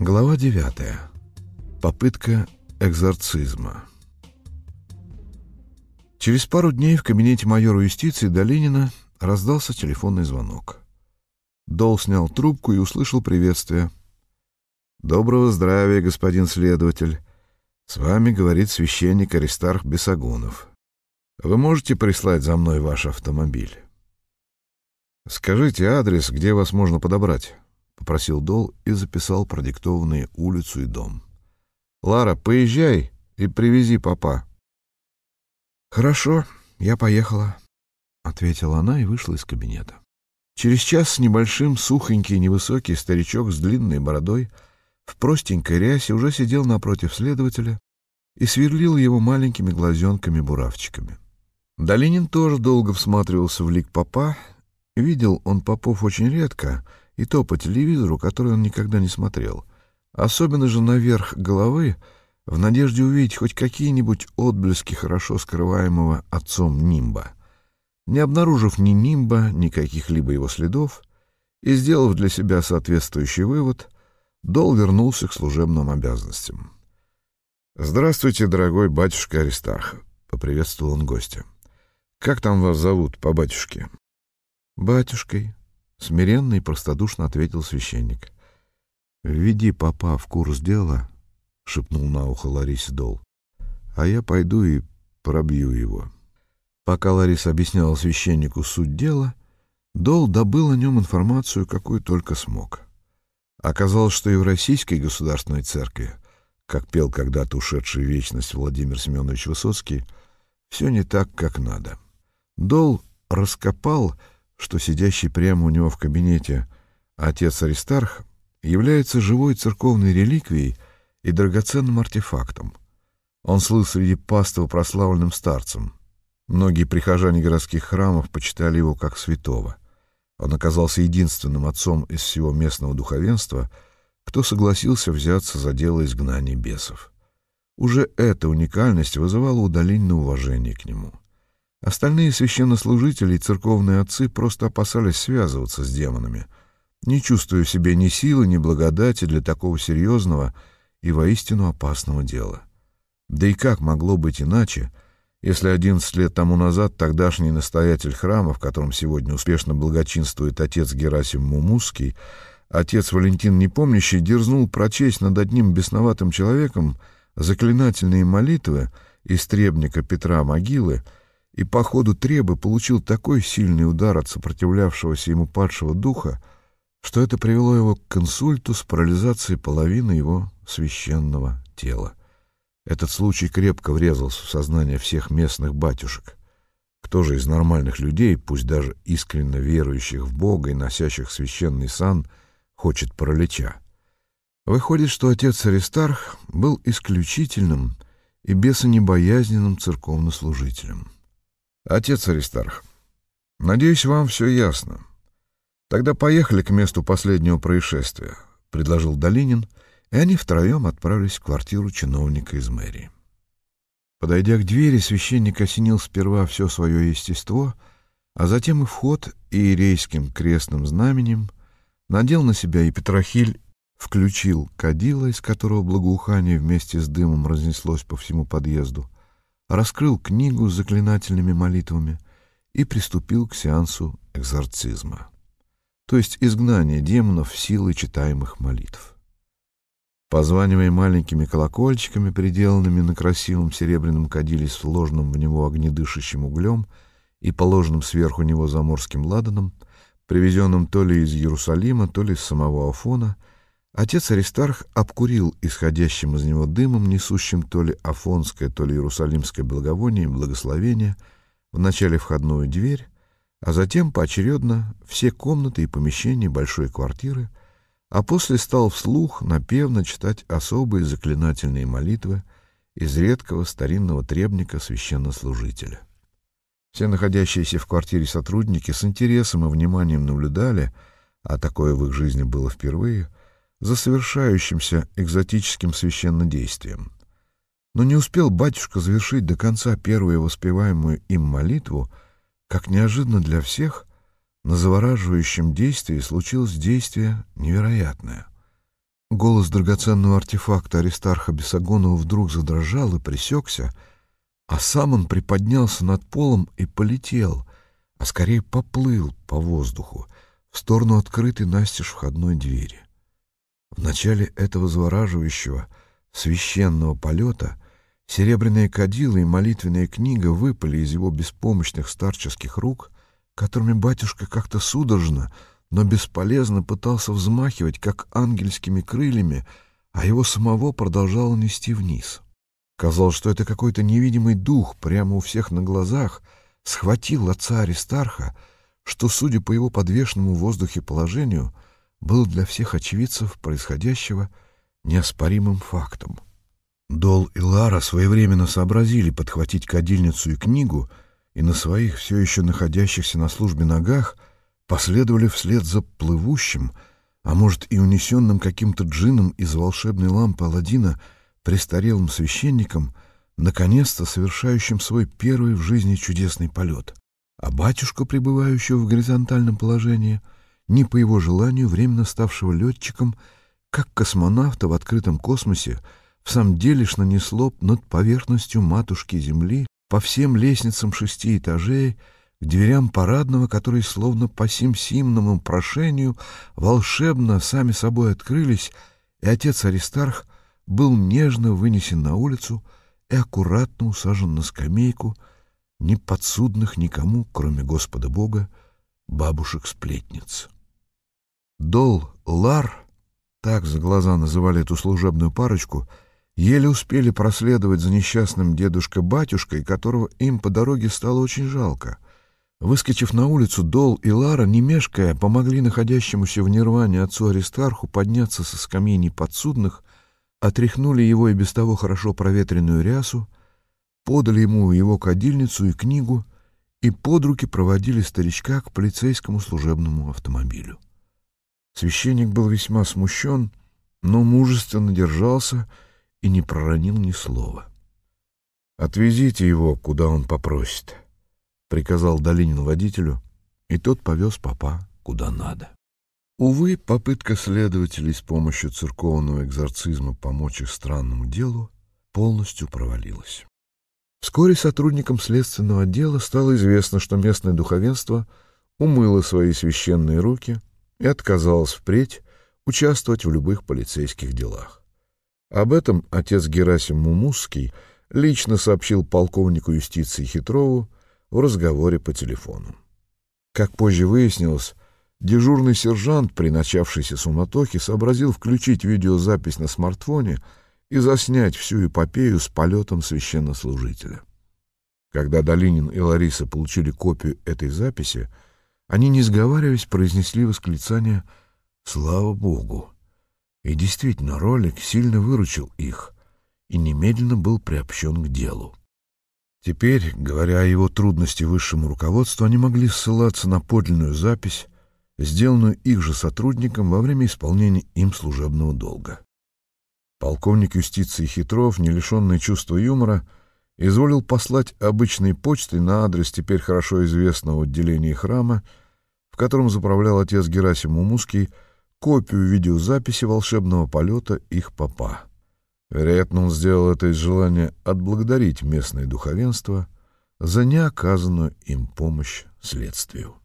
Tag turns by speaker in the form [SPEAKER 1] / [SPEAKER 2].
[SPEAKER 1] Глава 9. Попытка экзорцизма. Через пару дней в кабинете майора юстиции Долинина раздался телефонный звонок. Дол снял трубку и услышал приветствие. «Доброго здравия, господин следователь. С вами говорит священник Аристарх Бесогонов. Вы можете прислать за мной ваш автомобиль?» «Скажите адрес, где вас можно подобрать?» — попросил Дол и записал продиктованные улицу и дом. «Лара, поезжай и привези папа». «Хорошо, я поехала», — ответила она и вышла из кабинета. Через час с небольшим сухонький невысокий старичок с длинной бородой в простенькой рясе уже сидел напротив следователя и сверлил его маленькими глазенками-буравчиками. Долинин тоже долго всматривался в лик папа Видел он попов очень редко, и то по телевизору, который он никогда не смотрел. Особенно же наверх головы, в надежде увидеть хоть какие-нибудь отблески хорошо скрываемого отцом нимба. Не обнаружив ни нимба, ни каких-либо его следов, и сделав для себя соответствующий вывод, Дол вернулся к служебным обязанностям. «Здравствуйте, дорогой батюшка Аристарх», — поприветствовал он гостя. «Как там вас зовут по батюшке?» «Батюшкой», — смиренно и простодушно ответил священник. «Введи папа в курс дела», — шепнул на ухо Ларисе Дол. «А я пойду и пробью его». Пока Лариса объясняла священнику суть дела, Дол добыл о нем информацию, какую только смог. Оказалось, что и в Российской государственной церкви, как пел когда-то ушедший в вечность Владимир Семенович Высоцкий, все не так, как надо. Дол раскопал что сидящий прямо у него в кабинете отец Аристарх является живой церковной реликвией и драгоценным артефактом. Он слыл среди паства прославленным старцем. Многие прихожане городских храмов почитали его как святого. Он оказался единственным отцом из всего местного духовенства, кто согласился взяться за дело изгнания бесов. Уже эта уникальность вызывала удаление уважение к нему. Остальные священнослужители и церковные отцы просто опасались связываться с демонами, не чувствуя в себе ни силы, ни благодати для такого серьезного и воистину опасного дела. Да и как могло быть иначе, если одиннадцать лет тому назад тогдашний настоятель храма, в котором сегодня успешно благочинствует отец Герасим Мумусский, отец Валентин Непомнящий дерзнул прочесть над одним бесноватым человеком заклинательные молитвы из требника Петра Могилы — и по ходу требы получил такой сильный удар от сопротивлявшегося ему падшего духа, что это привело его к консульту с парализацией половины его священного тела. Этот случай крепко врезался в сознание всех местных батюшек. Кто же из нормальных людей, пусть даже искренне верующих в Бога и носящих священный сан, хочет паралича? Выходит, что отец Аристарх был исключительным и бесонебоязненным церковнослужителем. Отец Аристарх, надеюсь, вам все ясно. Тогда поехали к месту последнего происшествия, предложил Долинин, и они втроем отправились в квартиру чиновника из мэрии. Подойдя к двери, священник осенил сперва все свое естество, а затем и вход иерейским крестным знаменем, надел на себя и Петрохиль, включил кадила, из которого благоухание вместе с дымом разнеслось по всему подъезду — раскрыл книгу с заклинательными молитвами и приступил к сеансу экзорцизма, то есть изгнания демонов силой читаемых молитв. Позванивая маленькими колокольчиками, приделанными на красивом серебряном кадиле с вложенным в него огнедышащим углем и положенным сверху него заморским ладаном, привезенным то ли из Иерусалима, то ли из самого Афона — Отец Аристарх обкурил исходящим из него дымом, несущим то ли афонское, то ли иерусалимское благовоние и благословение, вначале входную дверь, а затем поочередно все комнаты и помещения большой квартиры, а после стал вслух напевно читать особые заклинательные молитвы из редкого старинного требника священнослужителя. Все находящиеся в квартире сотрудники с интересом и вниманием наблюдали, а такое в их жизни было впервые — за совершающимся экзотическим священнодействием. Но не успел батюшка завершить до конца первую воспеваемую им молитву, как неожиданно для всех на завораживающем действии случилось действие невероятное. Голос драгоценного артефакта Аристарха Бесогонова вдруг задрожал и пресекся, а сам он приподнялся над полом и полетел, а скорее поплыл по воздуху в сторону открытой настежь входной двери. В начале этого завораживающего, священного полета серебряные кадила и молитвенная книга выпали из его беспомощных старческих рук, которыми батюшка как-то судорожно — но бесполезно пытался взмахивать, как ангельскими крыльями, а его самого продолжало нести вниз. Казалось, что это какой-то невидимый дух прямо у всех на глазах схватил отца Аристарха, что, судя по его подвешенному в воздухе положению, был для всех очевидцев происходящего неоспоримым фактом. Дол и Лара своевременно сообразили подхватить кадильницу и книгу, и на своих все еще находящихся на службе ногах — последовали вслед за плывущим, а может и унесенным каким-то джином из волшебной лампы Аладдина престарелым священником, наконец-то совершающим свой первый в жизни чудесный полет. А батюшка, пребывающего в горизонтальном положении, не по его желанию временно ставшего летчиком, как космонавта в открытом космосе, в самом деле нанесло над поверхностью матушки Земли по всем лестницам шести этажей к дверям парадного, которые словно по сим-симному прошению волшебно сами собой открылись, и отец Аристарх был нежно вынесен на улицу и аккуратно усажен на скамейку, не подсудных никому, кроме Господа Бога, бабушек-сплетниц. Дол Лар, так за глаза называли эту служебную парочку, еле успели проследовать за несчастным дедушкой-батюшкой, которого им по дороге стало очень жалко — Выскочив на улицу, Дол и Лара, не мешкая, помогли находящемуся в нирване отцу Аристарху подняться со скамьи неподсудных, отряхнули его и без того хорошо проветренную рясу, подали ему его кадильницу и книгу и под руки проводили старичка к полицейскому служебному автомобилю. Священник был весьма смущен, но мужественно держался и не проронил ни слова. «Отвезите его, куда он попросит», приказал Долинин водителю, и тот повез папа куда надо. Увы, попытка следователей с помощью церковного экзорцизма помочь их странному делу полностью провалилась. Вскоре сотрудникам следственного отдела стало известно, что местное духовенство умыло свои священные руки и отказалось впредь участвовать в любых полицейских делах. Об этом отец Герасим Мумусский лично сообщил полковнику юстиции Хитрову, в разговоре по телефону. Как позже выяснилось, дежурный сержант при начавшейся суматохе сообразил включить видеозапись на смартфоне и заснять всю эпопею с полетом священнослужителя. Когда Долинин и Лариса получили копию этой записи, они, не сговариваясь, произнесли восклицание «Слава Богу!». И действительно, ролик сильно выручил их и немедленно был приобщен к делу. Теперь, говоря о его трудности высшему руководству, они могли ссылаться на подлинную запись, сделанную их же сотрудникам во время исполнения им служебного долга. Полковник юстиции Хитров, не лишенный чувства юмора, изволил послать обычной почтой на адрес теперь хорошо известного отделения храма, в котором заправлял отец Герасим Умуский, копию видеозаписи волшебного полета их папа. Вероятно, он сделал это из желания отблагодарить местное духовенство за неоказанную им помощь следствию.